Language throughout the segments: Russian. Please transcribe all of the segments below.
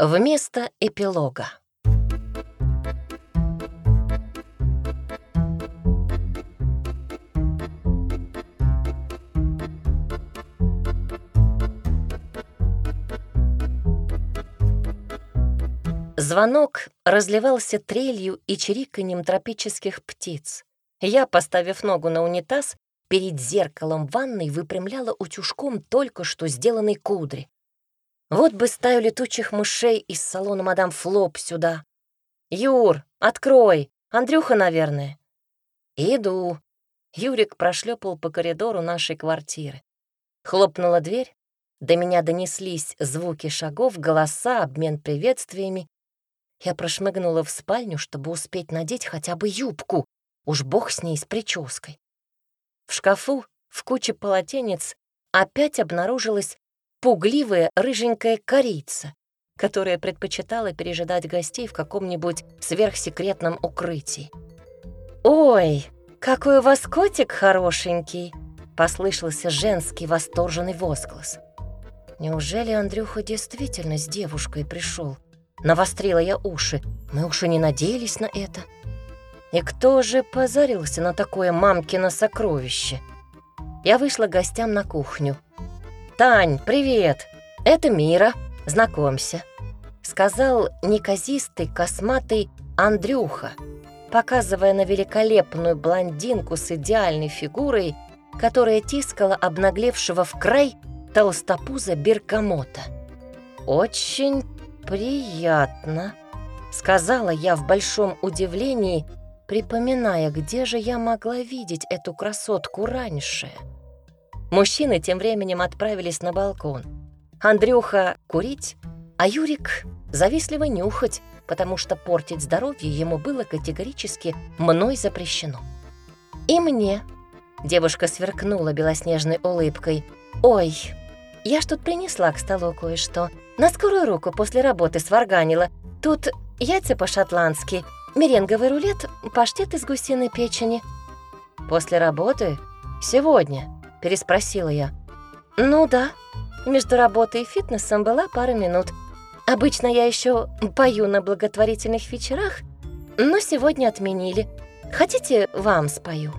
Вместо эпилога. Звонок разливался трелью и чириканьем тропических птиц. Я, поставив ногу на унитаз, перед зеркалом ванной выпрямляла утюжком только что сделанной кудри. Вот бы стаю летучих мышей из салона мадам Флоп сюда. «Юр, открой! Андрюха, наверное». «Иду». Юрик прошлепал по коридору нашей квартиры. Хлопнула дверь, до меня донеслись звуки шагов, голоса, обмен приветствиями. Я прошмыгнула в спальню, чтобы успеть надеть хотя бы юбку. Уж бог с ней, с прической. В шкафу, в куче полотенец, опять обнаружилась пугливая рыженькая корица, которая предпочитала пережидать гостей в каком-нибудь сверхсекретном укрытии. «Ой, какой у вас котик хорошенький!» — послышался женский восторженный возглас. «Неужели Андрюха действительно с девушкой пришел?» Навострила я уши. Мы уж и не надеялись на это. И кто же позарился на такое мамкино сокровище? Я вышла гостям на кухню. «Тань, привет! Это Мира, знакомься», — сказал неказистый, косматый Андрюха, показывая на великолепную блондинку с идеальной фигурой, которая тискала обнаглевшего в край толстопуза бергамота. «Очень приятно», — сказала я в большом удивлении, припоминая, где же я могла видеть эту красотку раньше. Мужчины тем временем отправились на балкон. Андрюха курить, а Юрик завистливо нюхать, потому что портить здоровье ему было категорически мной запрещено. «И мне», — девушка сверкнула белоснежной улыбкой, «Ой, я ж тут принесла к столу кое-что. На скорую руку после работы сварганила. Тут яйца по-шотландски, меренговый рулет, паштет из гусиной печени». «После работы? Сегодня?» — переспросила я. «Ну да. Между работой и фитнесом была пара минут. Обычно я еще пою на благотворительных вечерах, но сегодня отменили. Хотите, вам спою?»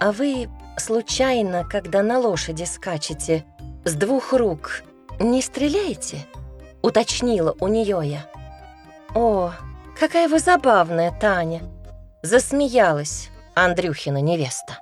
«А вы случайно, когда на лошади скачете, с двух рук не стреляете?» — уточнила у нее я. «О, какая вы забавная, Таня!» — засмеялась Андрюхина невеста.